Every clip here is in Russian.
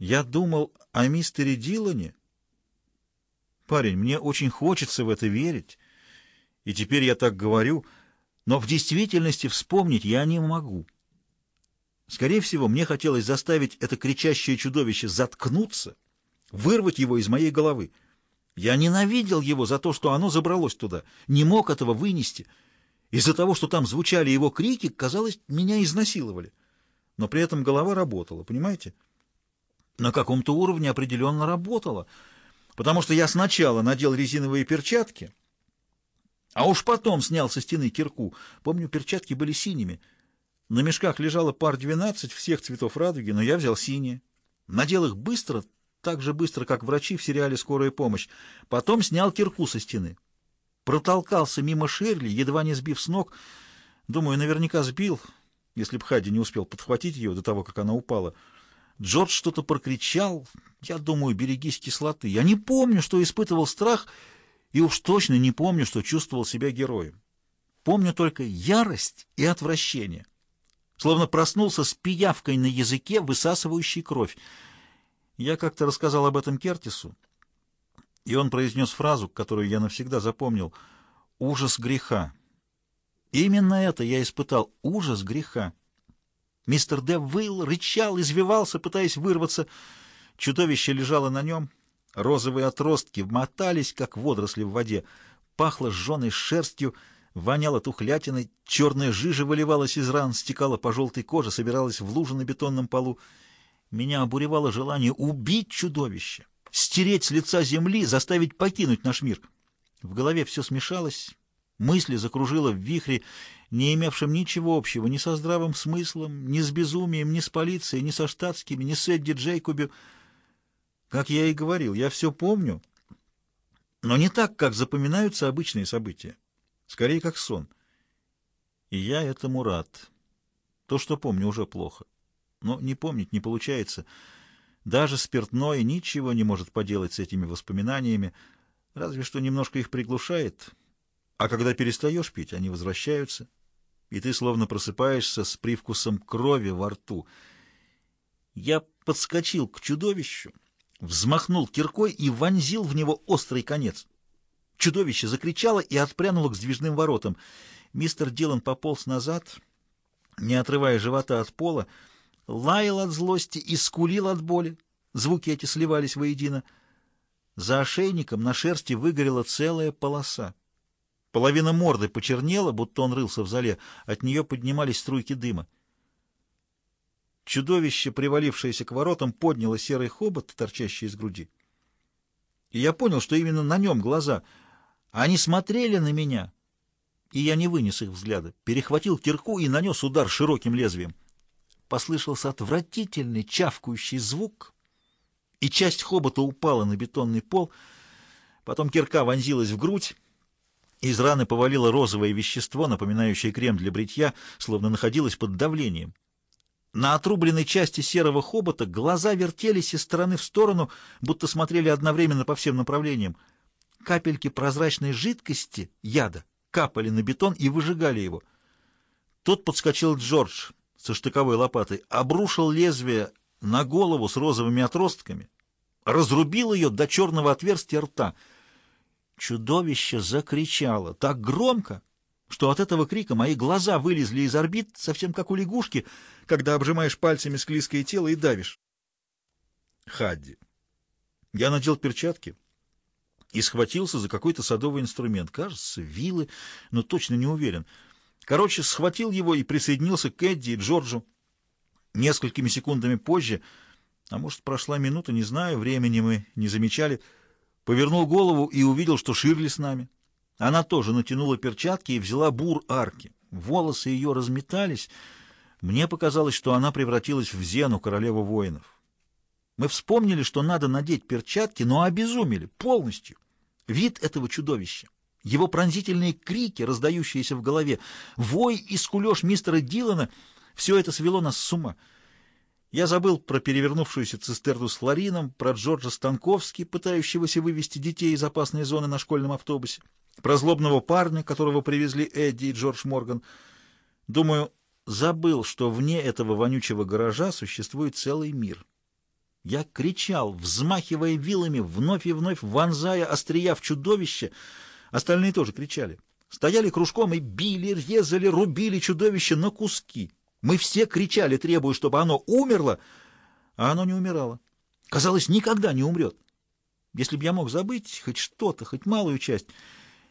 Я думал о мистере Дилане. Парень, мне очень хочется в это верить, и теперь я так говорю, но в действительности вспомнить я не могу. Скорее всего, мне хотелось заставить это кричащее чудовище заткнуться, вырвать его из моей головы. Я ненавидел его за то, что оно забралось туда, не мог этого вынести. Из-за того, что там звучали его крики, казалось, меня изнасиловали. Но при этом голова работала, понимаете? На каком-то уровне определенно работала, потому что я сначала надел резиновые перчатки, а уж потом снял со стены кирку. Помню, перчатки были синими — на мешках лежало пар 12 всех цветов радуги, но я взял синие. Надел их быстро, так же быстро, как врачи в сериале «Скорая помощь». Потом снял кирку со стены. Протолкался мимо Шерли, едва не сбив с ног. Думаю, наверняка сбил, если б Хадди не успел подхватить ее до того, как она упала. Джордж что-то прокричал. Я думаю, берегись кислоты. Я не помню, что испытывал страх, и уж точно не помню, что чувствовал себя героем. Помню только ярость и отвращение словно проснулся с пиявкой на языке, высасывающей кровь. Я как-то рассказал об этом Кертису, и он произнес фразу, которую я навсегда запомнил — «ужас греха». Именно это я испытал — ужас греха. Мистер Д. выл, рычал, извивался, пытаясь вырваться. Чудовище лежало на нем. Розовые отростки мотались, как водоросли в воде. Пахло сжженной шерстью — воняло тухлятиной, черная жижа выливалась из ран, стекала по желтой коже, собиралась в лужу на бетонном полу. Меня обуревало желание убить чудовище, стереть с лица земли, заставить покинуть наш мир. В голове все смешалось, мысли закружило в вихре, не имевшем ничего общего ни со здравым смыслом, ни с безумием, ни с полицией, ни со штатскими, ни с Эдди Джейкоби. Как я и говорил, я все помню, но не так, как запоминаются обычные события скорее как сон. И я этому рад. То, что помню, уже плохо. Но не помнить не получается. Даже спиртное ничего не может поделать с этими воспоминаниями, разве что немножко их приглушает. А когда перестаешь пить, они возвращаются, и ты словно просыпаешься с привкусом крови во рту. Я подскочил к чудовищу, взмахнул киркой и вонзил в него острый конец. Чудовище закричало и отпрянуло к сдвижным воротам. Мистер Дилан пополз назад, не отрывая живота от пола, лаял от злости и скулил от боли. Звуки эти сливались воедино. За ошейником на шерсти выгорела целая полоса. Половина морды почернела, будто он рылся в зале. От нее поднимались струйки дыма. Чудовище, привалившееся к воротам, подняло серый хобот, торчащий из груди. И я понял, что именно на нем глаза — они смотрели на меня, и я не вынес их взгляда. Перехватил кирку и нанес удар широким лезвием. Послышался отвратительный чавкающий звук, и часть хобота упала на бетонный пол. Потом кирка вонзилась в грудь, из раны повалило розовое вещество, напоминающее крем для бритья, словно находилось под давлением. На отрубленной части серого хобота глаза вертелись из стороны в сторону, будто смотрели одновременно по всем направлениям. Капельки прозрачной жидкости, яда, капали на бетон и выжигали его. Тут подскочил Джордж со штыковой лопатой, обрушил лезвие на голову с розовыми отростками, разрубил ее до черного отверстия рта. Чудовище закричало так громко, что от этого крика мои глаза вылезли из орбит, совсем как у лягушки, когда обжимаешь пальцами склизкое тело и давишь. Хадди. Я надел перчатки, и схватился за какой-то садовый инструмент. Кажется, вилы, но точно не уверен. Короче, схватил его и присоединился к Эдди и Джорджу. Несколькими секундами позже, а может, прошла минута, не знаю, времени мы не замечали, повернул голову и увидел, что Ширли с нами. Она тоже натянула перчатки и взяла бур арки. Волосы ее разметались. Мне показалось, что она превратилась в Зену, королеву воинов. Мы вспомнили, что надо надеть перчатки, но обезумели полностью. Вид этого чудовища, его пронзительные крики, раздающиеся в голове, вой и скулеж мистера Дилана — все это свело нас с ума. Я забыл про перевернувшуюся цистерну с хлорином, про Джорджа Станковски, пытающегося вывести детей из опасной зоны на школьном автобусе, про злобного парня, которого привезли Эдди и Джордж Морган. Думаю, забыл, что вне этого вонючего гаража существует целый мир». Я кричал, взмахивая вилами, вновь и вновь вонзая острия в чудовище. Остальные тоже кричали. Стояли кружком и били, резали, рубили чудовище на куски. Мы все кричали, требуя, чтобы оно умерло, а оно не умирало. Казалось, никогда не умрет. Если бы я мог забыть хоть что-то, хоть малую часть,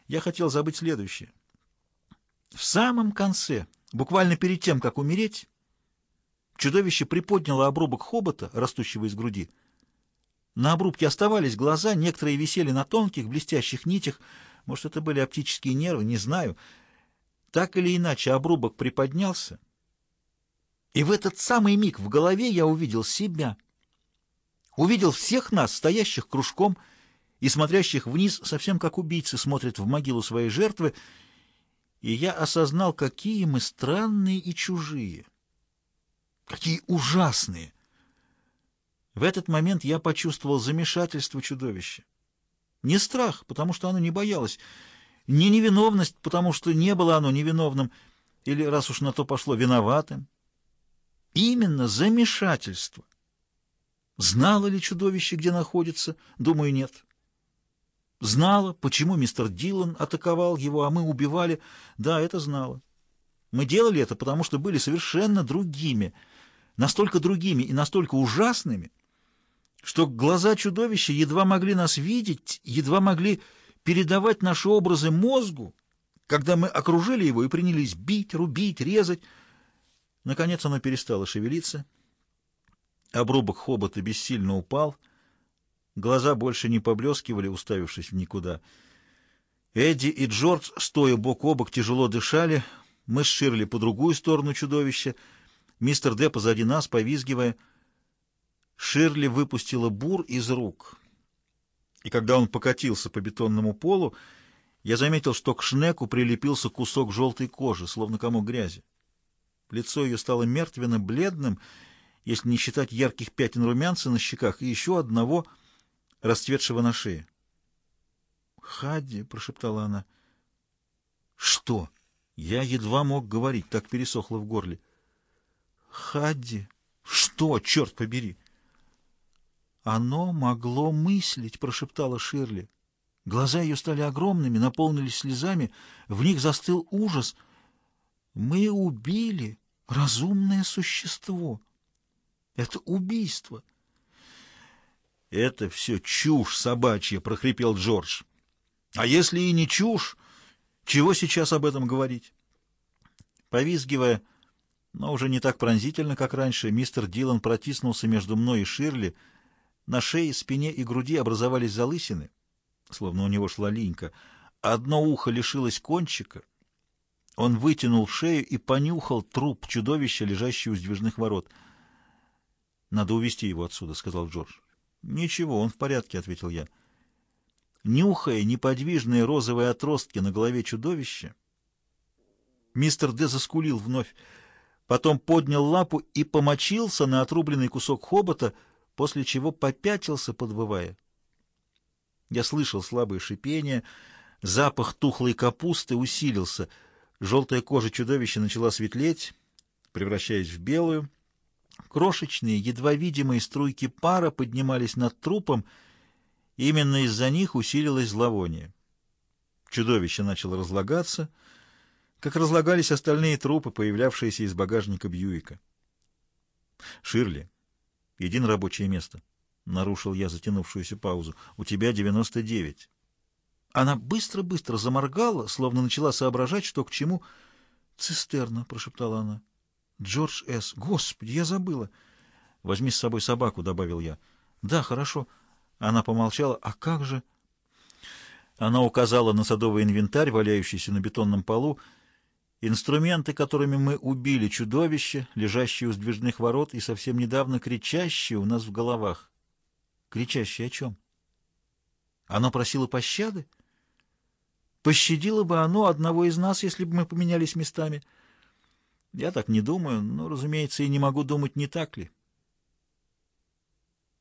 я хотел забыть следующее. В самом конце, буквально перед тем, как умереть, чудовище приподняло обрубок хобота, растущего из груди. На обрубке оставались глаза, некоторые висели на тонких, блестящих нитях. Может, это были оптические нервы, не знаю. Так или иначе, обрубок приподнялся. И в этот самый миг в голове я увидел себя. Увидел всех нас, стоящих кружком и смотрящих вниз, совсем как убийцы смотрят в могилу своей жертвы, и я осознал, какие мы странные и чужие, какие ужасные. В этот момент я почувствовал замешательство чудовища. Не страх, потому что оно не боялось, не невиновность, потому что не было оно невиновным, или, раз уж на то пошло, виноватым. Именно замешательство. Знало ли чудовище, где находится? Думаю, нет. Знала, почему мистер Дилан атаковал его, а мы убивали. Да, это знала. Мы делали это, потому что были совершенно другими, настолько другими и настолько ужасными, что глаза чудовища едва могли нас видеть, едва могли передавать наши образы мозгу, когда мы окружили его и принялись бить, рубить, резать. Наконец оно перестало шевелиться. Обрубок хобота бессильно упал — Глаза больше не поблескивали, уставившись в никуда. Эдди и Джордж, стоя бок о бок, тяжело дышали. Мы с Ширли по другую сторону чудовища. Мистер Д позади нас, повизгивая. Ширли выпустила бур из рук. И когда он покатился по бетонному полу, я заметил, что к шнеку прилепился кусок желтой кожи, словно комок грязи. Лицо ее стало мертвенно-бледным, если не считать ярких пятен румянца на щеках и еще одного — расцветшего на шее. «Хадди!» — прошептала она. «Что?» Я едва мог говорить, так пересохло в горле. «Хадди!» «Что, черт побери?» «Оно могло мыслить», — прошептала Ширли. Глаза ее стали огромными, наполнились слезами, в них застыл ужас. «Мы убили разумное существо. Это убийство». «Это все чушь собачья», — прохрипел Джордж. «А если и не чушь, чего сейчас об этом говорить?» Повизгивая, но уже не так пронзительно, как раньше, мистер Дилан протиснулся между мной и Ширли. На шее, спине и груди образовались залысины, словно у него шла линька. Одно ухо лишилось кончика. Он вытянул шею и понюхал труп чудовища, лежащего у сдвижных ворот. «Надо увести его отсюда», — сказал Джордж. «Ничего, он в порядке», — ответил я. Нюхая неподвижные розовые отростки на голове чудовища, мистер Д заскулил вновь, потом поднял лапу и помочился на отрубленный кусок хобота, после чего попятился, подвывая. Я слышал слабое шипение, запах тухлой капусты усилился, желтая кожа чудовища начала светлеть, превращаясь в белую — Крошечные, едва видимые струйки пара поднимались над трупом, именно из-за них усилилось зловоние. Чудовище начало разлагаться, как разлагались остальные трупы, появлявшиеся из багажника Бьюика. «Ширли, иди на рабочее место», — нарушил я затянувшуюся паузу. «У тебя девяносто девять». Она быстро-быстро заморгала, словно начала соображать, что к чему. «Цистерна», — прошептала она. Джордж С. Господи, я забыла. Возьми с собой собаку, добавил я. Да, хорошо. Она помолчала. А как же... Она указала на садовый инвентарь, валяющийся на бетонном полу, инструменты, которыми мы убили чудовище, лежащее у сдвижных ворот и совсем недавно кричащее у нас в головах. Кричащее о чем? Оно просило пощады? Пощадило бы оно одного из нас, если бы мы поменялись местами — я так не думаю, но, разумеется, и не могу думать, не так ли.